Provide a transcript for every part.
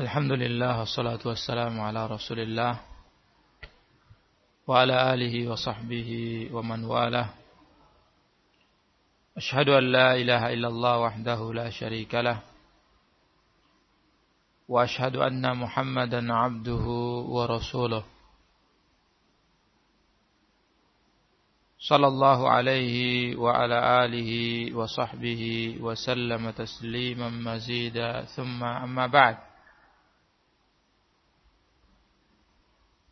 الحمد لله والصلاة والسلام على رسول الله وعلى آله وصحبه ومن والاه أشهد أن لا إله إلا الله وحده لا شريك له وأشهد أن محمدا عبده ورسوله صلى الله عليه وعلى آله وصحبه وسلم تسليما مزيدا ثم أما بعد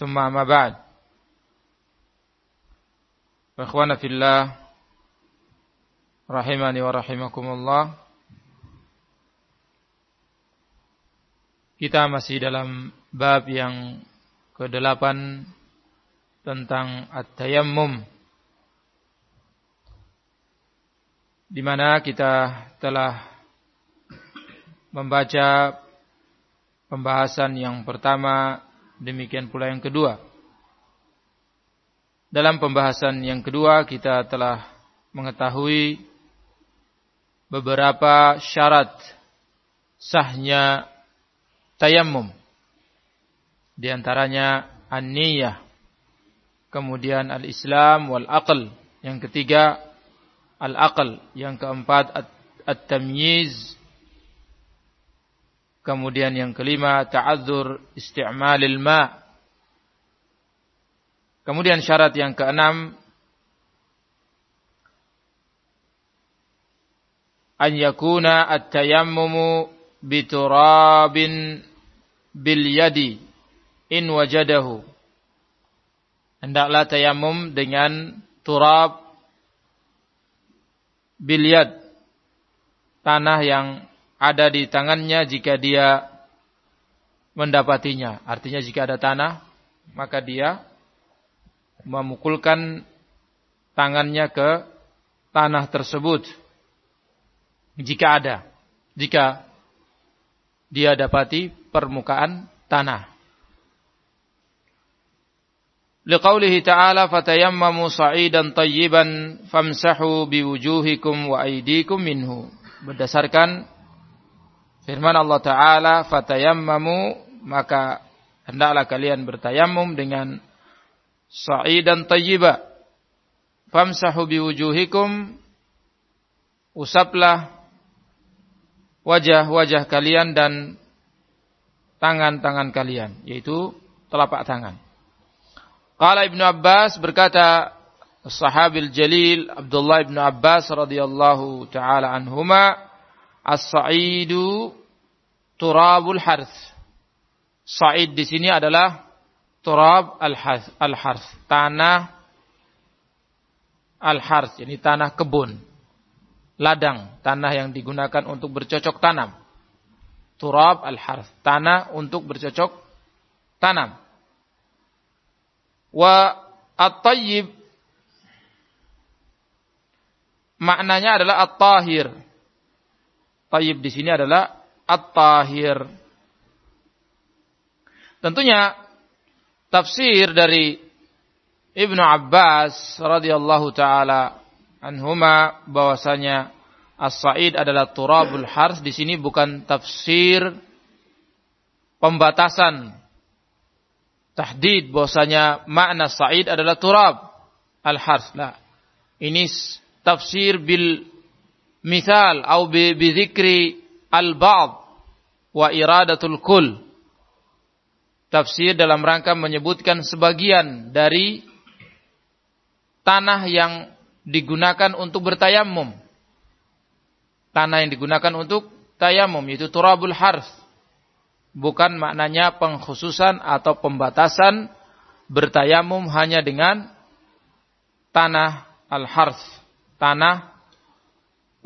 ثم ما بعد ba'd. في fillah rahimani wa rahimakumullah. Kita masih dalam bab yang kedelapan tentang at-tayammum. Di mana kita telah membaca pembahasan yang pertama Demikian pula yang kedua. Dalam pembahasan yang kedua kita telah mengetahui beberapa syarat sahnya tayammum. Di antaranya an-niyah, kemudian al-islam wal aql, yang ketiga al-aql, yang keempat at-tamyiz Kemudian yang kelima ta'adzur isti'malil ma. Kemudian syarat yang keenam an yakuna at-tayammumu biturabin bil yadi in wajadahu. Hendaklah tayammum dengan turab bil yad. Tanah yang ada di tangannya jika dia mendapatinya. Artinya jika ada tanah, maka dia memukulkan tangannya ke tanah tersebut. Jika ada. Jika dia dapati permukaan tanah. Liqaulihi ta'ala fatayammamu sa'idan tayyiban famsahu biwujuhikum wa aydikum minhu. Berdasarkan Firman Allah Ta'ala, Fatayammamu, maka hendaklah kalian bertayamum dengan sa'idan tayyiba. Famsahu biwujuhikum, usaplah wajah-wajah kalian dan tangan-tangan kalian, yaitu telapak tangan. Qala Ibnu Abbas berkata, Sahabil Jalil Abdullah Ibnu Abbas radhiyallahu taala anhuma As-sa'idu turabul harth. Sa'id di sini adalah turab al-harth, tanah al-harth, ini tanah kebun. Ladang, tanah yang digunakan untuk bercocok tanam. Turab al-harth, tanah untuk bercocok tanam. Wa at-tayyib maknanya adalah at-tahir Tayyib di sini adalah at-tahir. Tentunya tafsir dari Ibnu Abbas radhiyallahu taala anhuma bahwasanya as-sa'id adalah turabul hars di sini bukan tafsir pembatasan tahdid bahwasanya makna sa'id adalah turab al-hars. Nah, ini tafsir bil misal atau bizikri al-ba'd wa iradatul kull tafsir dalam rangka menyebutkan sebagian dari tanah yang digunakan untuk bertayamum. Tanah yang digunakan untuk tayamum yaitu turabul harf. Bukan maknanya pengkhususan atau pembatasan bertayamum hanya dengan tanah al-harf, tanah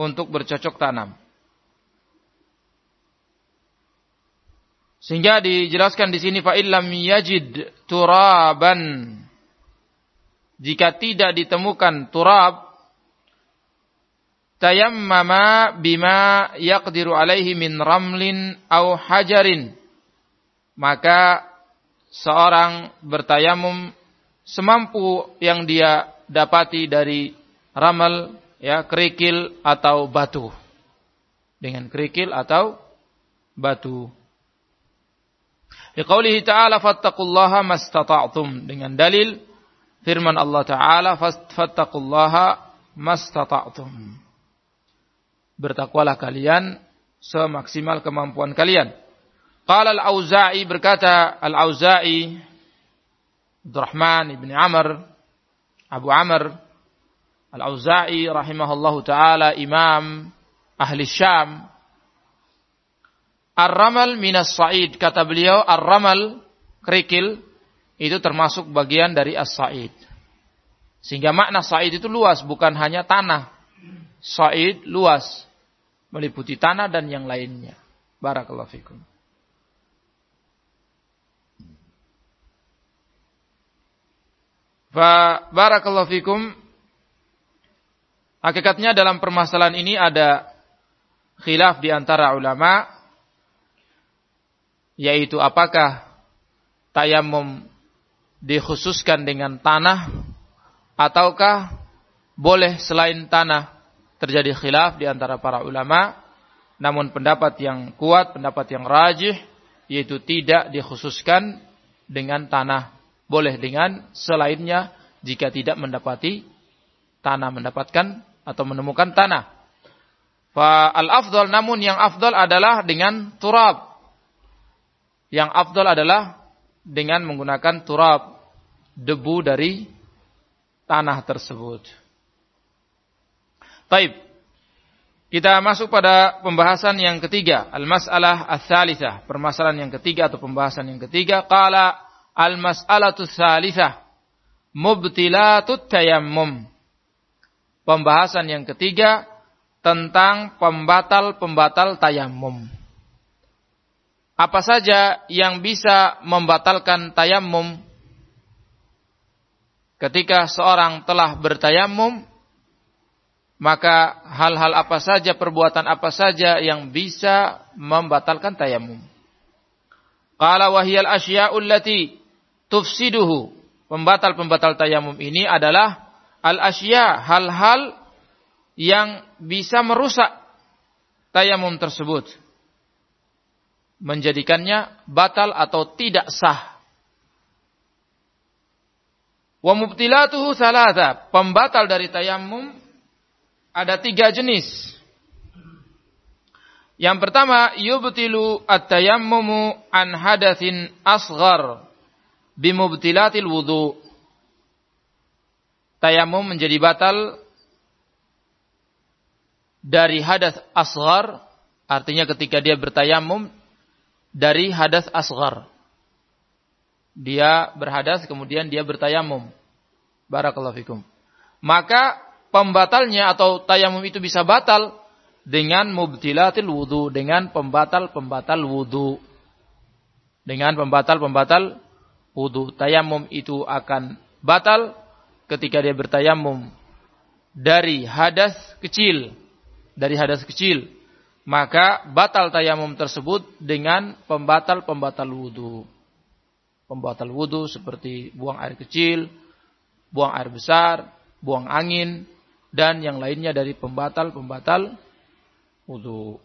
untuk bercocok tanam. Sehingga dijelaskan di sini fa illam yajid turaban. Jika tidak ditemukan turab tayammama bima yaqdiru alaihi min ramlin au hajarin. Maka seorang bertayamum semampu yang dia dapati dari ramal ya kerikil atau batu. Dengan kerikil atau batu Liqaulihi ta'ala fattaqullaha mastata'tum dengan dalil firman Allah taala fattaqullaha mastata'tum. Bertakwalah kalian semaksimal kemampuan kalian. Qala al-Auza'i berkata al-Auza'i Abdurrahman ibn Amr Abu Amr Al-Auza'i rahimahullahu taala imam ahli Syam Ar-ramal minas sa'id. Kata beliau, ar-ramal, kerikil, itu termasuk bagian dari as-sa'id. Sehingga makna sa'id itu luas, bukan hanya tanah. Sa'id luas, meliputi tanah dan yang lainnya. Barakallahu fikum. Fa barakallahu fikum. Hakikatnya dalam permasalahan ini ada khilaf di antara ulama yaitu apakah tayamum dikhususkan dengan tanah ataukah boleh selain tanah terjadi khilaf di antara para ulama. Namun pendapat yang kuat pendapat yang rajih yaitu tidak dikhususkan dengan tanah. Boleh dengan selainnya jika tidak mendapati tanah mendapatkan atau menemukan tanah. Fa al afdal namun yang afdal adalah dengan turab yang afdal adalah dengan menggunakan turab debu dari tanah tersebut. Taib. Kita masuk pada pembahasan yang ketiga, al-mas'alah ats-tsalitsah, permasalahan yang ketiga atau pembahasan yang ketiga, qala al-mas'alatu tsalitsah mubtilatut tayammum. Pembahasan yang ketiga tentang pembatal-pembatal tayamum apa saja yang bisa membatalkan tayamum ketika seorang telah bertayamum maka hal-hal apa saja perbuatan apa saja yang bisa membatalkan tayamum qala wahyal asya'ul lati tufsiduhu. Pembatal-pembatal tayamum ini adalah al asya hal-hal yang bisa merusak tayamum tersebut menjadikannya batal atau tidak sah. Wa mubtilatuhu salasa. Pembatal dari tayamum ada tiga jenis. Yang pertama, yubtilu at-tayammumu an hadatsin asghar bimubtilatil wudu. Tayamum menjadi batal dari hadas asghar, artinya ketika dia bertayamum dari hadas asgar. Dia berhadas kemudian dia bertayamum. Barakallahu fikum. Maka pembatalnya atau tayamum itu bisa batal dengan mubtilatil wudu, dengan pembatal-pembatal wudu. Dengan pembatal-pembatal wudu. Tayamum itu akan batal ketika dia bertayamum dari hadas kecil. Dari hadas kecil maka batal tayamum tersebut dengan pembatal-pembatal wudhu. Pembatal wudhu seperti buang air kecil, buang air besar, buang angin, dan yang lainnya dari pembatal-pembatal wudhu.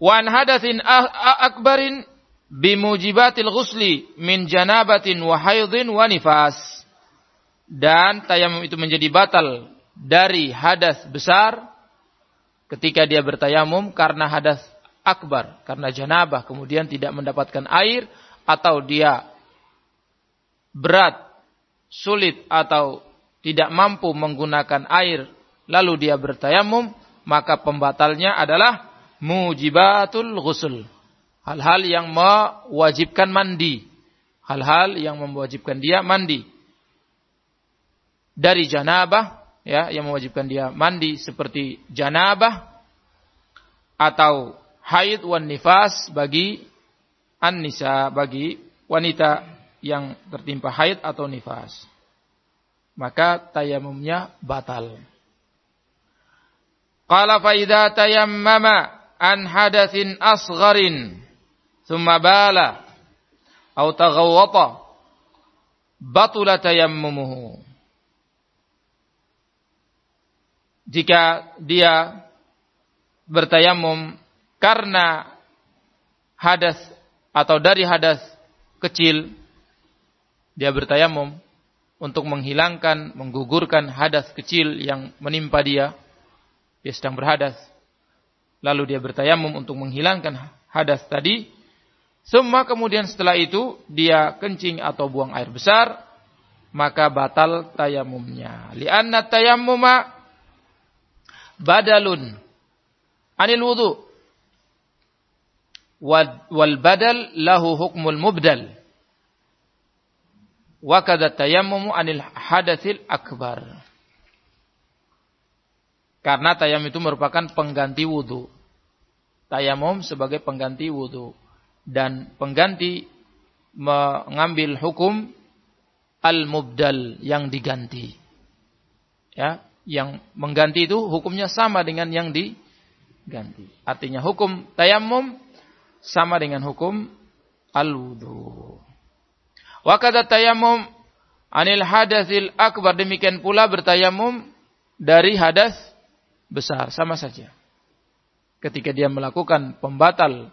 Wan hadatsin akbarin bimujibatil ghusli min janabatin wa haidin wa nifas. Dan tayamum itu menjadi batal dari hadas besar ketika dia bertayamum karena hadas akbar karena janabah kemudian tidak mendapatkan air atau dia berat, sulit atau tidak mampu menggunakan air lalu dia bertayamum maka pembatalnya adalah mujibatul ghusl. Hal-hal yang mewajibkan mandi. Hal-hal yang mewajibkan dia mandi. Dari janabah ya yang mewajibkan dia mandi seperti janabah atau haid wan nifas bagi an-nisa bagi wanita yang tertimpa haid atau nifas. Maka tayamumnya batal. Qala fa idza tayammama an hadatsin asgharin thumma bala atau taghawwata batula tayammumuhu. Jika dia bertayamum karena hadas atau dari hadas kecil dia bertayamum untuk menghilangkan, menggugurkan hadas kecil yang menimpa dia dia sedang berhadas. Lalu dia bertayamum untuk menghilangkan hadas tadi. Semua kemudian setelah itu dia kencing atau buang air besar, maka batal tayamumnya. Lianna tayammuma badalun anil wudu. Wal badal lahu hukmul mubdal. Wa kadha tayammumu anil hadatsil akbar. Karena tayam itu merupakan pengganti wudhu. Tayamum sebagai pengganti wudhu. Dan pengganti mengambil hukum al-mubdal yang diganti. Ya, yang mengganti itu hukumnya sama dengan yang diganti. Artinya hukum tayamum sama dengan hukum al-wudhu. Wa kadza tayamum anil hadasil akbar demikian pula bertayamum dari hadas besar sama saja. Ketika dia melakukan pembatal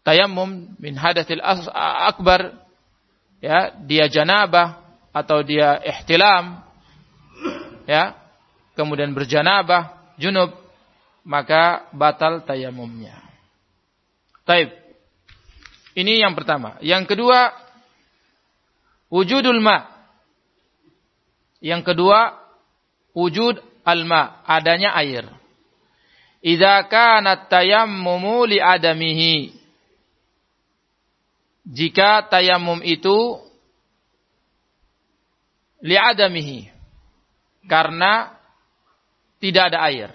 tayamum min hadatsil akbar ya dia janabah atau dia ihtilam ya kemudian berjanabah junub maka batal tayamumnya. Taib. Ini yang pertama. Yang kedua wujudul ma. Yang kedua wujud alma, adanya air. Idza kana tayammumu li adamihi. Jika tayamum itu li adamihi karena tidak ada air.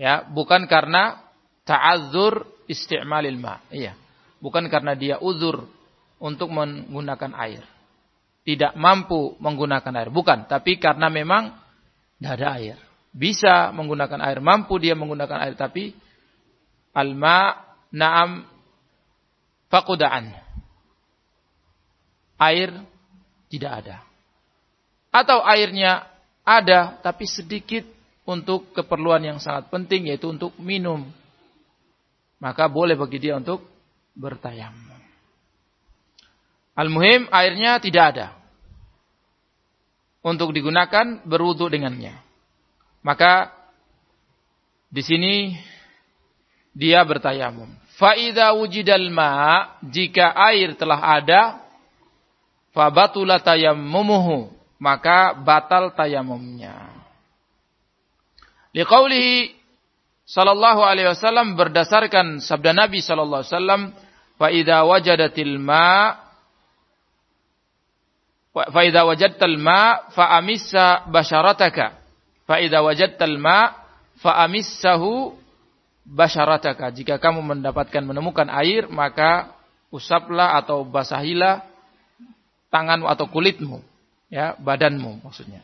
Ya, bukan karena ta'azzur isti'malil ma. Iya. Bukan karena dia uzur untuk menggunakan air tidak mampu menggunakan air. Bukan, tapi karena memang tidak ada air. Bisa menggunakan air, mampu dia menggunakan air, tapi alma naam fakudaan. Air tidak ada. Atau airnya ada, tapi sedikit untuk keperluan yang sangat penting, yaitu untuk minum. Maka boleh bagi dia untuk bertayamum. Al-muhim airnya tidak ada. Untuk digunakan berwudu dengannya. Maka di sini dia bertayamum. Faida wujidal ma jika air telah ada fabatula tayammumuhu maka batal tayamumnya. Liqaulihi sallallahu alaihi wasallam berdasarkan sabda Nabi sallallahu alaihi wasallam fa idza wajadatil ma fa idza wajadtal ma fa amissa basharataka. Fa idza wajadtal ma fa amissahu basharataka. Jika kamu mendapatkan menemukan air maka usaplah atau basahilah tangan atau kulitmu ya badanmu maksudnya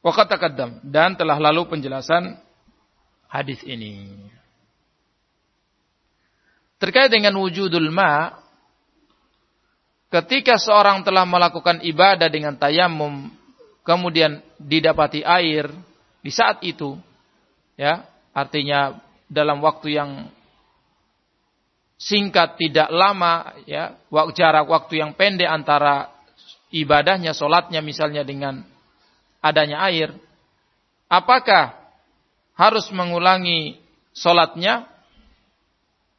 Waqat taqaddam dan telah lalu penjelasan hadis ini. Terkait dengan wujudul ma ketika seorang telah melakukan ibadah dengan tayamum kemudian didapati air di saat itu ya artinya dalam waktu yang singkat tidak lama ya jarak waktu yang pendek antara ibadahnya solatnya misalnya dengan adanya air apakah harus mengulangi solatnya?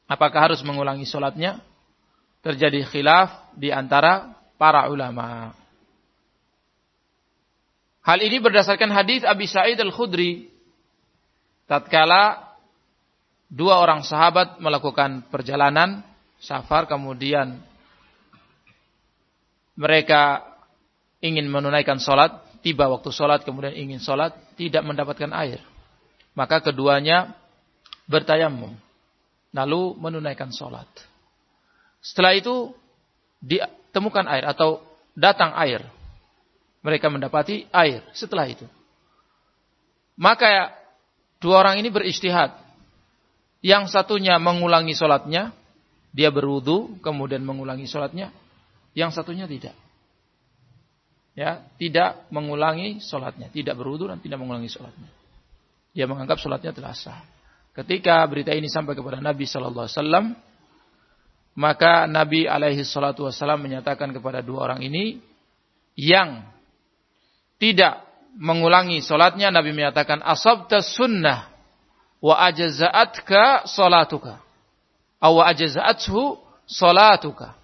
Apakah harus mengulangi solatnya? Terjadi khilaf di antara para ulama. Hal ini berdasarkan hadis Abi Sa'id Al-Khudri. Tatkala dua orang sahabat melakukan perjalanan safar kemudian mereka ingin menunaikan sholat, tiba waktu sholat kemudian ingin sholat, tidak mendapatkan air. Maka keduanya bertayamum, lalu menunaikan sholat. Setelah itu ditemukan air atau datang air. Mereka mendapati air setelah itu. Maka dua orang ini beristihad. Yang satunya mengulangi sholatnya, dia berwudu kemudian mengulangi sholatnya. Yang satunya tidak. Ya, tidak mengulangi sholatnya, tidak berwudu dan tidak mengulangi sholatnya. Dia menganggap sholatnya telah sah. Ketika berita ini sampai kepada Nabi Shallallahu Alaihi Wasallam, maka Nabi alaihi salatu wasallam menyatakan kepada dua orang ini yang tidak mengulangi solatnya Nabi menyatakan asabta sunnah wa ajza'atka salatuka aw ajza'athu salatuka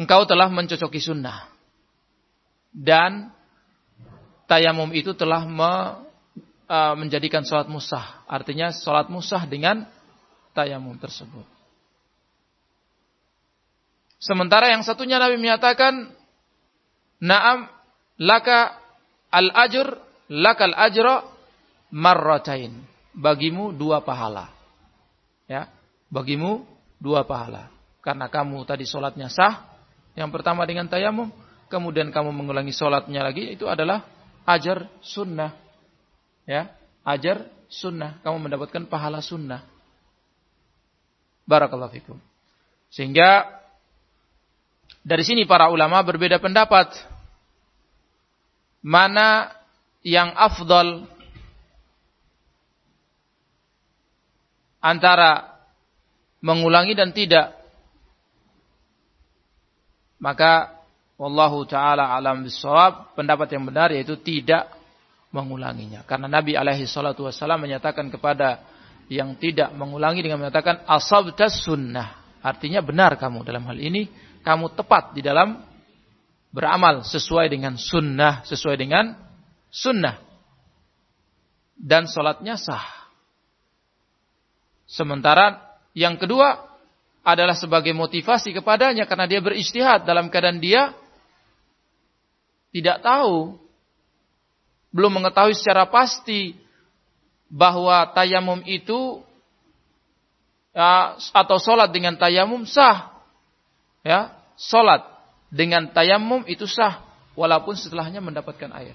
engkau telah mencocoki sunnah dan tayamum itu telah me, uh, menjadikan salat musah artinya salat musah dengan tayamum tersebut. Sementara yang satunya Nabi menyatakan, Naam laka al-ajr, lakal ajra marratain. Bagimu dua pahala. Ya, bagimu dua pahala. Karena kamu tadi sholatnya sah, yang pertama dengan tayamum, kemudian kamu mengulangi sholatnya lagi, itu adalah ajar sunnah. Ya, ajar sunnah. Kamu mendapatkan pahala sunnah. Barakallahu fikum. Sehingga dari sini para ulama berbeda pendapat mana yang afdal antara mengulangi dan tidak. Maka wallahu taala alam bisawab pendapat yang benar yaitu tidak mengulanginya. Karena Nabi alaihi salatu wasallam menyatakan kepada yang tidak mengulangi dengan mengatakan asabtas sunnah. Artinya benar kamu dalam hal ini, kamu tepat di dalam beramal sesuai dengan sunnah, sesuai dengan sunnah. Dan sholatnya sah. Sementara yang kedua adalah sebagai motivasi kepadanya karena dia beristihad dalam keadaan dia tidak tahu, belum mengetahui secara pasti bahwa tayamum itu ya, atau sholat dengan tayamum sah. Ya, sholat dengan tayamum itu sah walaupun setelahnya mendapatkan air.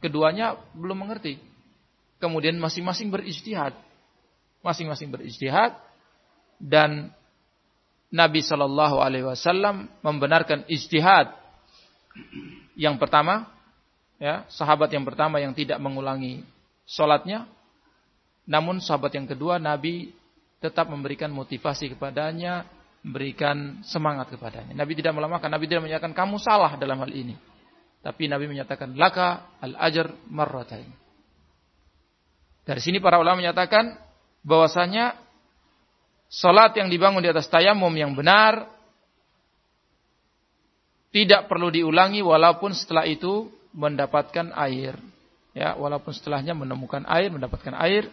Keduanya belum mengerti. Kemudian masing-masing beristihad. Masing-masing beristihad dan Nabi Shallallahu Alaihi Wasallam membenarkan istihad yang pertama, ya sahabat yang pertama yang tidak mengulangi sholatnya namun sahabat yang kedua Nabi tetap memberikan motivasi kepadanya, memberikan semangat kepadanya. Nabi tidak melemahkan, Nabi tidak menyatakan kamu salah dalam hal ini. Tapi Nabi menyatakan laka al-ajr marratain. Dari sini para ulama menyatakan bahwasanya salat yang dibangun di atas tayamum yang benar tidak perlu diulangi walaupun setelah itu mendapatkan air. Ya, walaupun setelahnya menemukan air, mendapatkan air,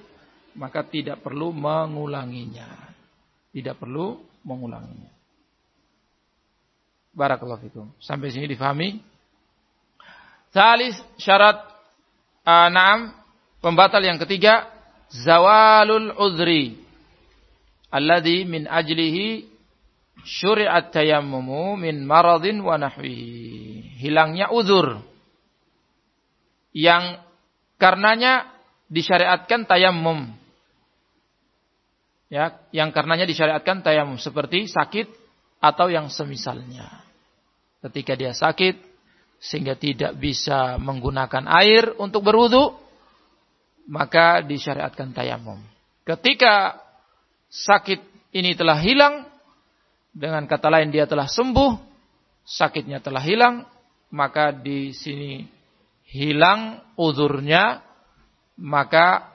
maka tidak perlu mengulanginya. Tidak perlu mengulanginya. Barakallahu fikum. Sampai sini difahami? Salis syarat uh, naam pembatal yang ketiga zawalul udri alladhi min ajlihi syuri'at tayammumu min maradin wa nahwihi. Hilangnya uzur yang karenanya disyariatkan tayammum ya yang karenanya disyariatkan tayamum seperti sakit atau yang semisalnya. Ketika dia sakit sehingga tidak bisa menggunakan air untuk berwudu, maka disyariatkan tayamum. Ketika sakit ini telah hilang, dengan kata lain dia telah sembuh, sakitnya telah hilang, maka di sini hilang uzurnya maka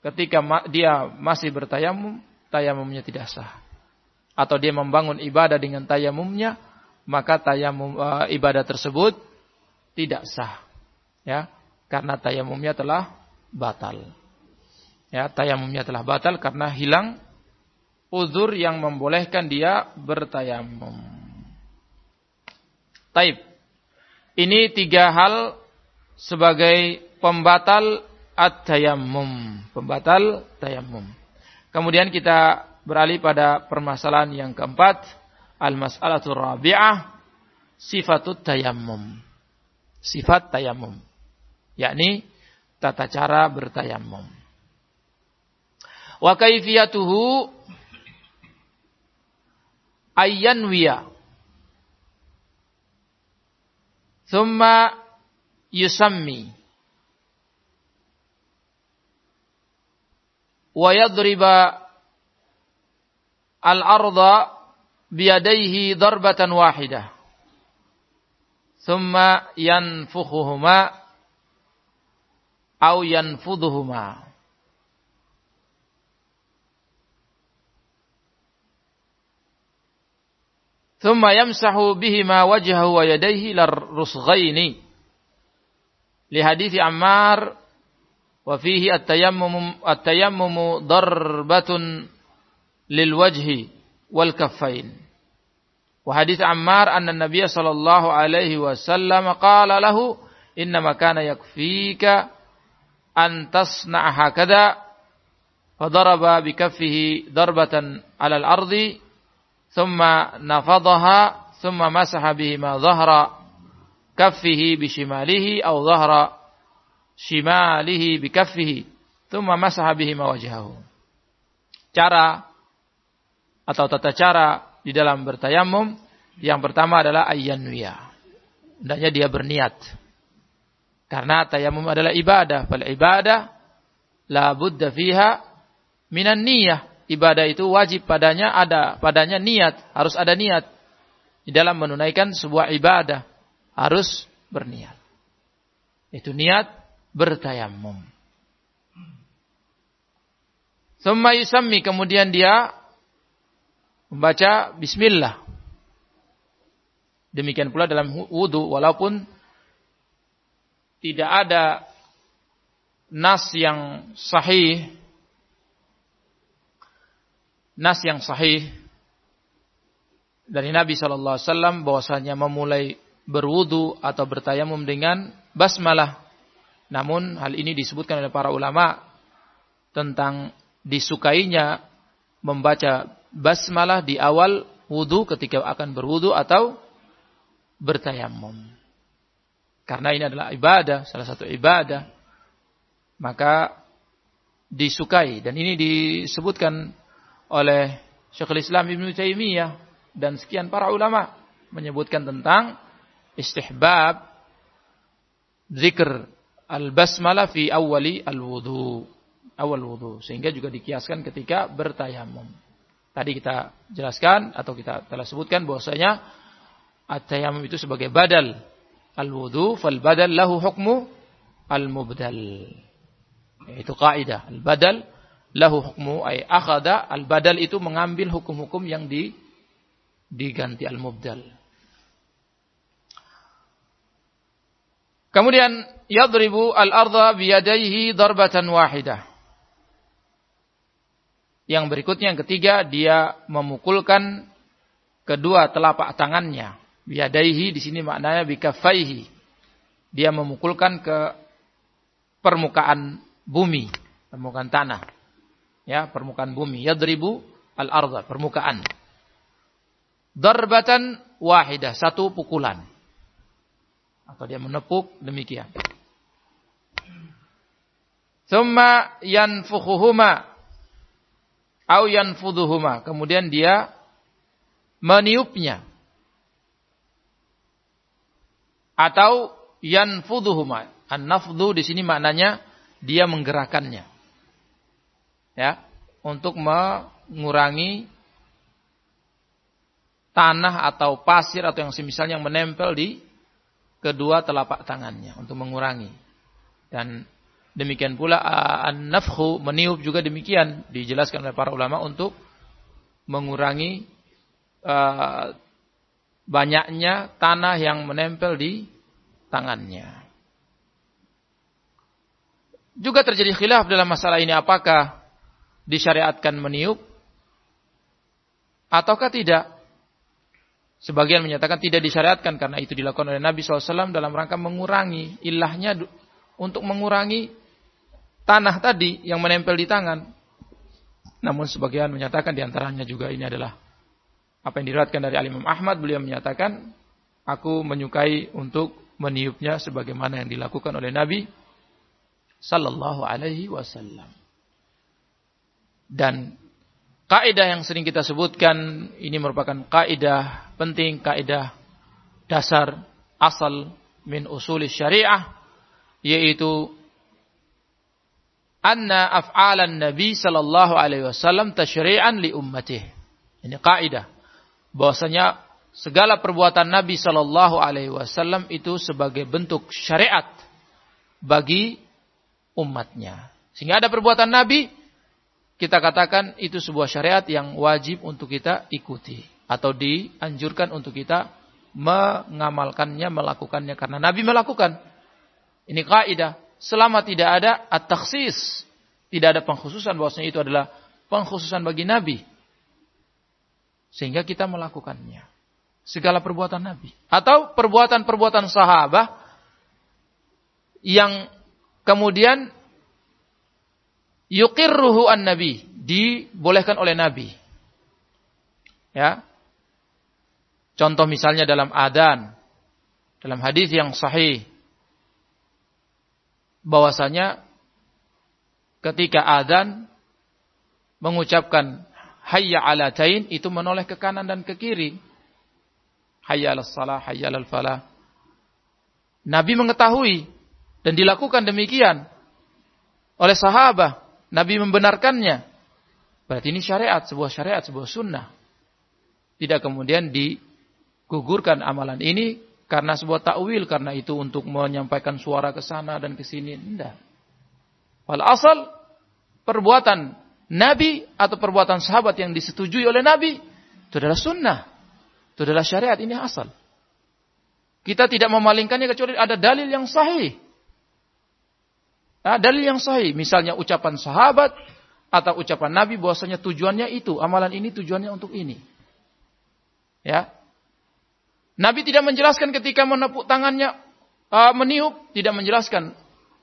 ketika dia masih bertayamum, tayamumnya tidak sah. Atau dia membangun ibadah dengan tayamumnya, maka tayamum uh, ibadah tersebut tidak sah. Ya, karena tayamumnya telah batal. Ya, tayamumnya telah batal karena hilang uzur yang membolehkan dia bertayamum. Taib. Ini tiga hal sebagai pembatal at-tayammum, pembatal tayamum. Kemudian kita beralih pada permasalahan yang keempat, al-mas'alatul rabi'ah, sifatut tayammum. Sifat tayamum. Yakni tata cara bertayamum. Wa kaifiyatuhu ayyanwiya. Thumma yusammi. Wa yadriba al-arda biyadaihi darbatan wahidah. Thumma yanfukhuhuma au yanfuduhuma. ثم يمسح بهما وجهه ويديه للرسغين لحديث عمار وفيه التيمم التيمم ضربة للوجه والكفين. وحديث عمار أن النبي صلى الله عليه وسلم قال له إنما كان يكفيك an tasna'a hakada fadaraba bikaffihi darbatan 'ala al-ardi thumma nafadaha thumma masaha bihima dhahra kaffihi bishimalihi aw dhahra shimalihi bikaffihi thumma masaha cara atau tata cara di dalam bertayamum yang pertama adalah ayyanwiya hendaknya dia berniat karena tayamum adalah ibadah. Fal ibadah la budda fiha minan niyah. Ibadah itu wajib padanya ada padanya niat, harus ada niat. Di dalam menunaikan sebuah ibadah harus berniat. Itu niat bertayamum. Summa yusammi kemudian dia membaca bismillah. Demikian pula dalam wudu walaupun tidak ada nas yang sahih nas yang sahih dari Nabi Shallallahu Alaihi Wasallam bahwasanya memulai berwudu atau bertayamum dengan basmalah. Namun hal ini disebutkan oleh para ulama tentang disukainya membaca basmalah di awal wudu ketika akan berwudu atau bertayamum. Karena ini adalah ibadah, salah satu ibadah. Maka disukai. Dan ini disebutkan oleh Syekhul Islam Ibn Taimiyah dan sekian para ulama menyebutkan tentang istihbab zikr al-basmalah fi awali al-wudu. Awal wudu. Sehingga juga dikiaskan ketika bertayamum. Tadi kita jelaskan atau kita telah sebutkan bahwasanya at-tayammum itu sebagai badal al-wudu fal badal lahu hukmu al-mubdal. Itu kaidah. Al-badal lahu hukmu ay akhada al-badal itu mengambil hukum-hukum yang di diganti al-mubdal. Kemudian yadribu al-ardha biyadaihi darbatan wahidah. Yang berikutnya yang ketiga dia memukulkan kedua telapak tangannya Biadaihi di sini maknanya bikafaihi. Dia memukulkan ke permukaan bumi, permukaan tanah. Ya, permukaan bumi. Yadribu al-ardha, permukaan. Darbatan wahidah, satu pukulan. Atau dia menepuk demikian. Thumma yanfukhuhuma au yanfuduhuma. Kemudian dia meniupnya atau yanfuduhuma. An-nafdu di sini maknanya dia menggerakkannya. Ya, untuk mengurangi tanah atau pasir atau yang semisal yang menempel di kedua telapak tangannya untuk mengurangi. Dan Demikian pula an-nafkhu meniup juga demikian dijelaskan oleh para ulama untuk mengurangi uh, banyaknya tanah yang menempel di tangannya. Juga terjadi khilaf dalam masalah ini apakah disyariatkan meniup ataukah tidak. Sebagian menyatakan tidak disyariatkan karena itu dilakukan oleh Nabi SAW dalam rangka mengurangi ilahnya untuk mengurangi tanah tadi yang menempel di tangan. Namun sebagian menyatakan di antaranya juga ini adalah apa yang diriwayatkan dari Al Imam Ahmad beliau menyatakan aku menyukai untuk meniupnya sebagaimana yang dilakukan oleh Nabi sallallahu alaihi wasallam. Dan kaidah yang sering kita sebutkan ini merupakan kaidah penting, kaidah dasar asal min usul syariah yaitu anna af'alan Nabi sallallahu alaihi wasallam tasyri'an li ummatih. Ini kaidah bahwasanya segala perbuatan Nabi sallallahu alaihi wasallam itu sebagai bentuk syariat bagi umatnya. Sehingga ada perbuatan Nabi kita katakan itu sebuah syariat yang wajib untuk kita ikuti atau dianjurkan untuk kita mengamalkannya, melakukannya karena Nabi melakukan. Ini kaidah selama tidak ada at-takhsis, tidak ada pengkhususan bahwasanya itu adalah pengkhususan bagi Nabi. Sehingga kita melakukannya. Segala perbuatan Nabi. Atau perbuatan-perbuatan sahabat yang kemudian yukirruhu an Nabi. Dibolehkan oleh Nabi. Ya. Contoh misalnya dalam adan. Dalam hadis yang sahih bahwasanya ketika adzan mengucapkan hayya ala tain itu menoleh ke kanan dan ke kiri. Hayya ala salah, hayya ala falah. Nabi mengetahui dan dilakukan demikian oleh sahabat. Nabi membenarkannya. Berarti ini syariat, sebuah syariat, sebuah sunnah. Tidak kemudian digugurkan amalan ini karena sebuah takwil karena itu untuk menyampaikan suara ke sana dan ke sini tidak. Wal asal perbuatan Nabi atau perbuatan sahabat yang disetujui oleh Nabi itu adalah sunnah. Itu adalah syariat ini asal. Kita tidak memalingkannya kecuali ada dalil yang sahih. Nah, dalil yang sahih, misalnya ucapan sahabat atau ucapan Nabi bahwasanya tujuannya itu, amalan ini tujuannya untuk ini. Ya, Nabi tidak menjelaskan ketika menepuk tangannya uh, meniup, tidak menjelaskan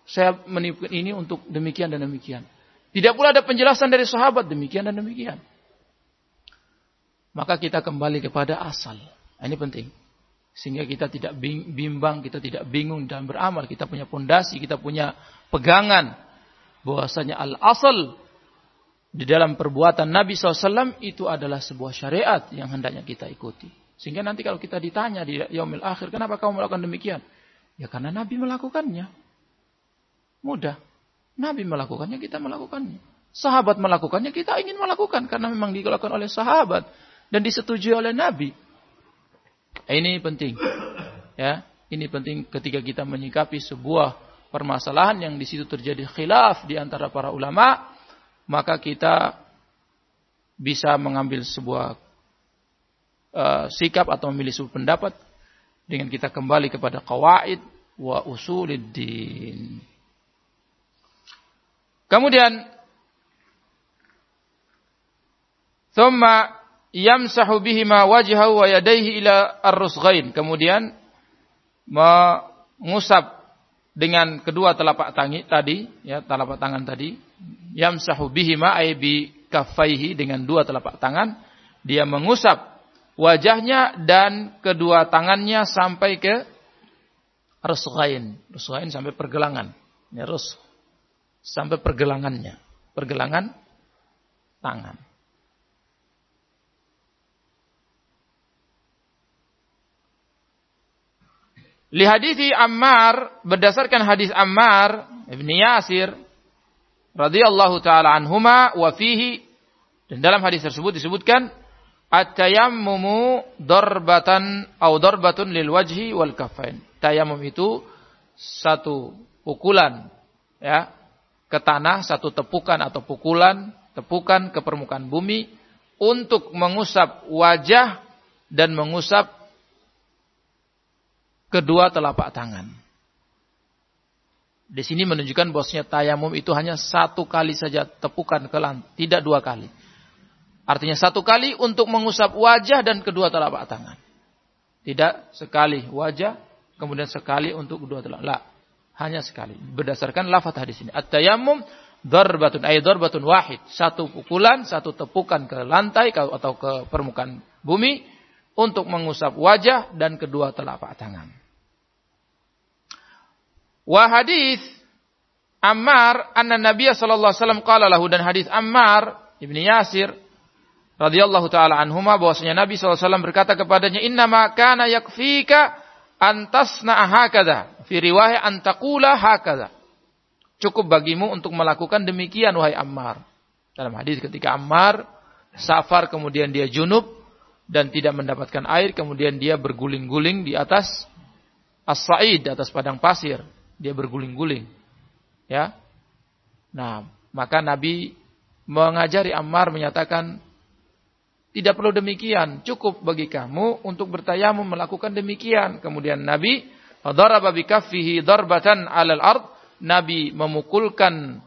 saya meniup ini untuk demikian dan demikian. Tidak pula ada penjelasan dari sahabat demikian dan demikian. Maka kita kembali kepada asal. Ini penting. Sehingga kita tidak bimbang, kita tidak bingung dalam beramal. Kita punya pondasi, kita punya pegangan. Bahwasanya al-asal di dalam perbuatan Nabi SAW itu adalah sebuah syariat yang hendaknya kita ikuti. Sehingga nanti kalau kita ditanya di yaumil akhir, kenapa kamu melakukan demikian? Ya karena Nabi melakukannya. Mudah. Nabi melakukannya, kita melakukannya. Sahabat melakukannya, kita ingin melakukan. Karena memang dilakukan oleh sahabat. Dan disetujui oleh Nabi. Ini penting. Ya, ini penting ketika kita menyikapi sebuah permasalahan yang di situ terjadi khilaf di antara para ulama, maka kita bisa mengambil sebuah uh, sikap atau memilih sebuah pendapat dengan kita kembali kepada kawaid wa usuluddin. Kemudian thumma yamsahu bihima wajhahu wa yadayhi ila ar-rusghain. Kemudian mengusap dengan kedua telapak tangi tadi, ya telapak tangan tadi, yamsahu bihima ay bi kaffaihi dengan dua telapak tangan, dia mengusap wajahnya dan kedua tangannya sampai ke rusghain. Rusghain sampai pergelangan. Ya, rus sampai pergelangannya. Pergelangan tangan. Li hadithi Ammar berdasarkan hadis Ammar Ibn Yasir radhiyallahu taala anhuma wa fihi dan dalam hadis tersebut disebutkan At-tayammumu darbatan au darbatun lil wajhi wal kafain. Tayammum itu satu pukulan ya ke tanah, satu tepukan atau pukulan, tepukan ke permukaan bumi untuk mengusap wajah dan mengusap kedua telapak tangan. Di sini menunjukkan bosnya tayamum itu hanya satu kali saja tepukan ke lantai, tidak dua kali. Artinya satu kali untuk mengusap wajah dan kedua telapak tangan. Tidak sekali wajah, kemudian sekali untuk kedua telapak. La, hanya sekali. Berdasarkan lafaz hadis ini. At-tayammum darbatun ay darbatun wahid. Satu pukulan, satu tepukan ke lantai atau ke permukaan bumi untuk mengusap wajah dan kedua telapak tangan. Wa hadis Ammar anna Nabi sallallahu alaihi wasallam qala lahu dan hadis Ammar ibni Yasir radhiyallahu taala anhuma bahwasanya Nabi sallallahu alaihi wasallam berkata kepadanya innama kana yakfika antasna hakadha fi riwayat antakula hakadha. Cukup bagimu untuk melakukan demikian wahai Ammar. Dalam hadis ketika Ammar safar kemudian dia junub dan tidak mendapatkan air kemudian dia berguling-guling di atas as-sa'id atas padang pasir dia berguling-guling. Ya. Nah, maka Nabi mengajari Ammar menyatakan tidak perlu demikian, cukup bagi kamu untuk bertayamum melakukan demikian. Kemudian Nabi daraba bi kaffihi darbatan 'alal ard, Nabi memukulkan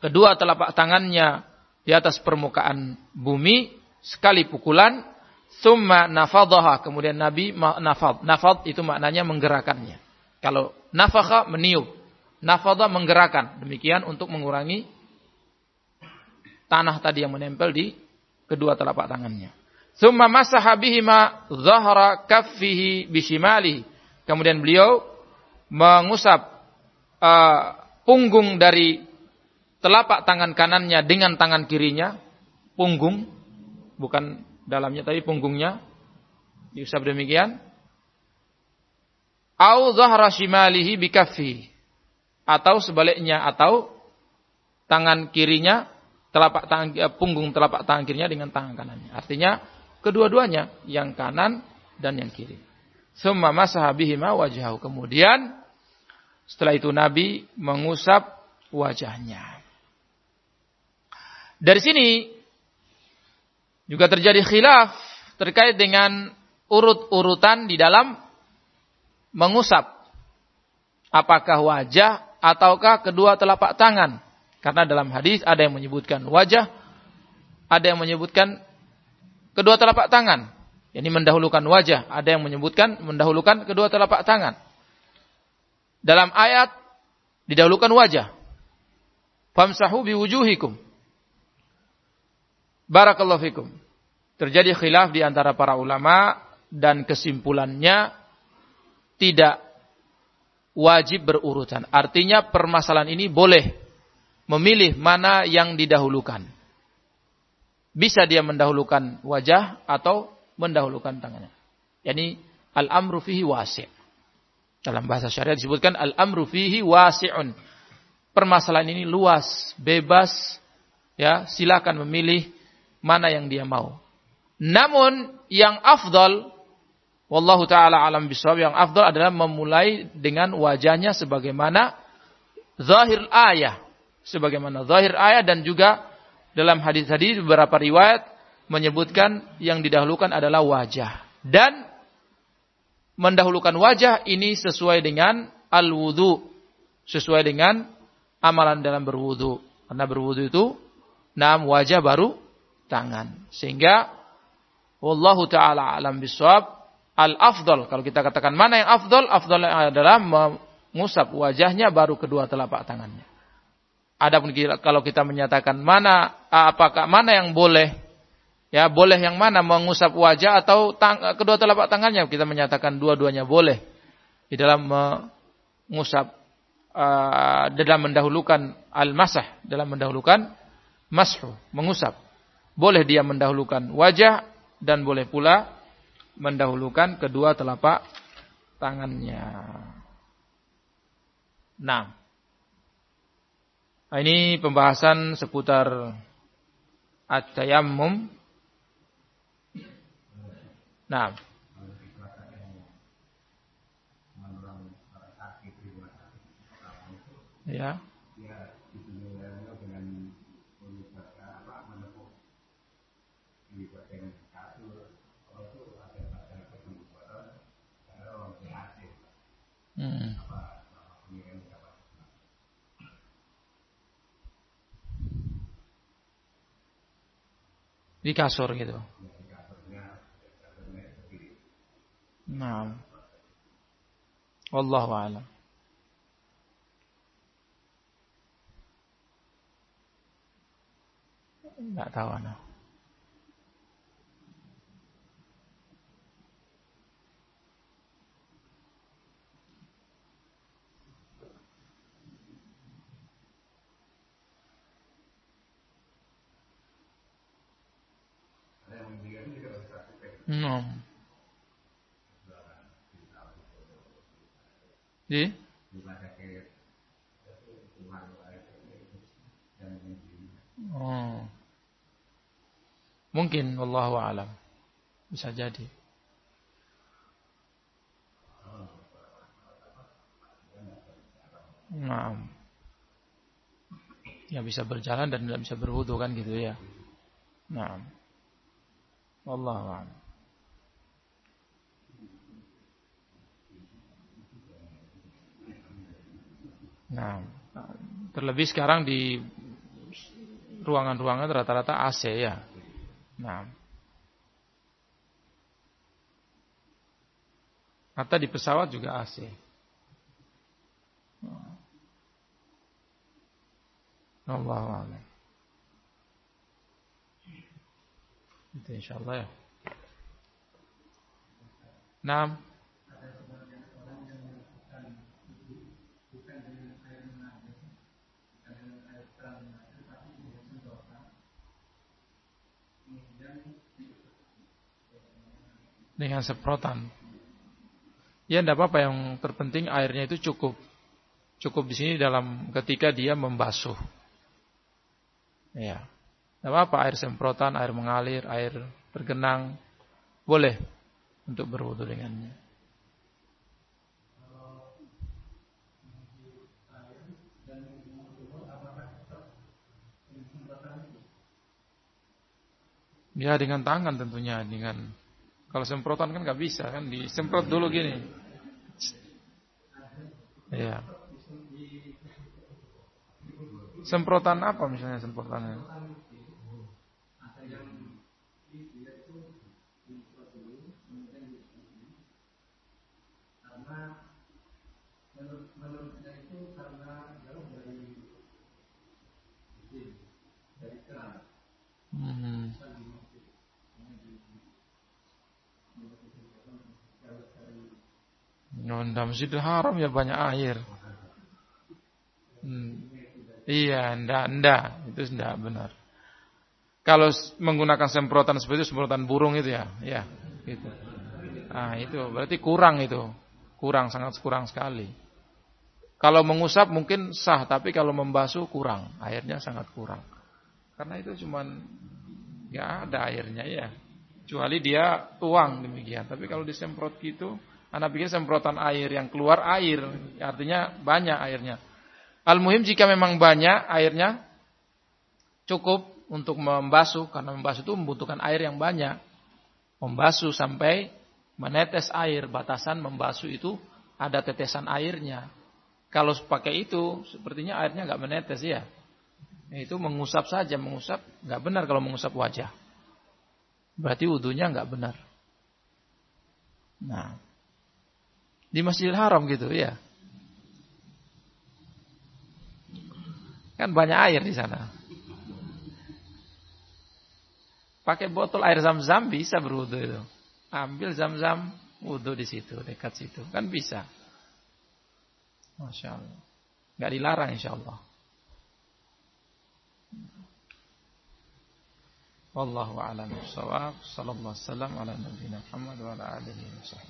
kedua telapak tangannya di atas permukaan bumi sekali pukulan summa nafadaha kemudian Nabi nafad nafad itu maknanya menggerakkannya kalau nafakha meniup, nafadha menggerakkan. Demikian untuk mengurangi tanah tadi yang menempel di kedua telapak tangannya. Summa masaha bihima zahra kaffihi bishimalihi. Kemudian beliau mengusap uh, punggung dari telapak tangan kanannya dengan tangan kirinya, punggung bukan dalamnya tapi punggungnya diusap demikian au zahra shimalihi bikaffi atau sebaliknya atau tangan kirinya telapak tangan eh, punggung telapak tangan kirinya dengan tangan kanannya. Artinya kedua-duanya yang kanan dan yang kiri. Summa masaha bihima. Kemudian setelah itu Nabi mengusap wajahnya. Dari sini juga terjadi khilaf terkait dengan urut-urutan di dalam mengusap apakah wajah ataukah kedua telapak tangan. Karena dalam hadis ada yang menyebutkan wajah, ada yang menyebutkan kedua telapak tangan. Ini mendahulukan wajah, ada yang menyebutkan mendahulukan kedua telapak tangan. Dalam ayat didahulukan wajah. Famsahu biwujuhikum. Barakallahu fikum. Terjadi khilaf di antara para ulama dan kesimpulannya tidak wajib berurutan. Artinya permasalahan ini boleh memilih mana yang didahulukan. Bisa dia mendahulukan wajah atau mendahulukan tangannya. Yani al-amru fihi wasi'. Dalam bahasa syariat disebutkan al-amru fihi wasi'un. Permasalahan ini luas, bebas, ya, silakan memilih mana yang dia mau. Namun yang afdal Wallahu taala alam bisawab. Yang afdal adalah memulai dengan wajahnya sebagaimana zahir ayah, sebagaimana zahir ayah dan juga dalam hadis-hadis beberapa riwayat menyebutkan yang didahulukan adalah wajah. Dan mendahulukan wajah ini sesuai dengan al-wudu, sesuai dengan amalan dalam berwudu. Karena berwudu itu enam wajah baru tangan. Sehingga wallahu taala alam bisawab al-afdal. Kalau kita katakan mana yang afdal? Afdal adalah mengusap wajahnya baru kedua telapak tangannya. Adapun kalau kita menyatakan mana apakah mana yang boleh ya boleh yang mana mengusap wajah atau tang, kedua telapak tangannya kita menyatakan dua-duanya boleh di dalam mengusap uh, dalam mendahulukan al-masah dalam mendahulukan mashu mengusap boleh dia mendahulukan wajah dan boleh pula mendahulukan kedua telapak tangannya. Nah, ini pembahasan seputar at-tayammum. Nah, ya, Hmm. Di kasur gitu. Nah. Wallahu a'lam. Enggak tahu anak. No. Di? Oh. Mungkin Allah alam. Bisa jadi. Nah. Ya bisa berjalan dan tidak bisa berwudu kan gitu ya. Nah. Allah alam. Nah, terlebih sekarang di ruangan-ruangan rata-rata AC ya. Nah. Atau di pesawat juga AC. Allah Allah. Itu insyaallah ya. Nah. Dengan semprotan. Ya tidak apa-apa yang terpenting airnya itu cukup. Cukup di sini dalam ketika dia membasuh. Ya. Tidak apa-apa air semprotan, air mengalir, air tergenang. Boleh untuk berwudu dengannya. Ya dengan tangan tentunya dengan kalau semprotan kan nggak bisa kan disemprot dulu gini. Iya. Semprotan apa misalnya semprotannya? Hmm. Nonda Masjidil Haram ya banyak air. Hmm. Iya, ndak, ndak, itu ndak benar. Kalau menggunakan semprotan seperti itu, semprotan burung itu ya, ya, gitu. Nah, itu berarti kurang itu. Kurang, sangat kurang sekali. Kalau mengusap mungkin sah, tapi kalau membasuh kurang, airnya sangat kurang. Karena itu cuman nggak ada airnya ya. Kecuali dia tuang demikian. Tapi kalau disemprot gitu, anda bikin semprotan air yang keluar air, artinya banyak airnya. Al-muhim jika memang banyak airnya cukup untuk membasuh karena membasuh itu membutuhkan air yang banyak. Membasuh sampai menetes air, batasan membasuh itu ada tetesan airnya. Kalau pakai itu sepertinya airnya nggak menetes ya. Itu mengusap saja, mengusap nggak benar kalau mengusap wajah. Berarti wudhunya nggak benar. Nah, di Masjidil Haram gitu ya. Kan banyak air di sana. Pakai botol air zam-zam bisa berwudu itu. Ambil zam-zam, wudu di situ, dekat situ. Kan bisa. Masya Allah. Gak dilarang insya Allah. Wallahu a'lam bishawab. Sallallahu alaihi wasallam ala nabiyina Muhammad wa ala alihi wasallam.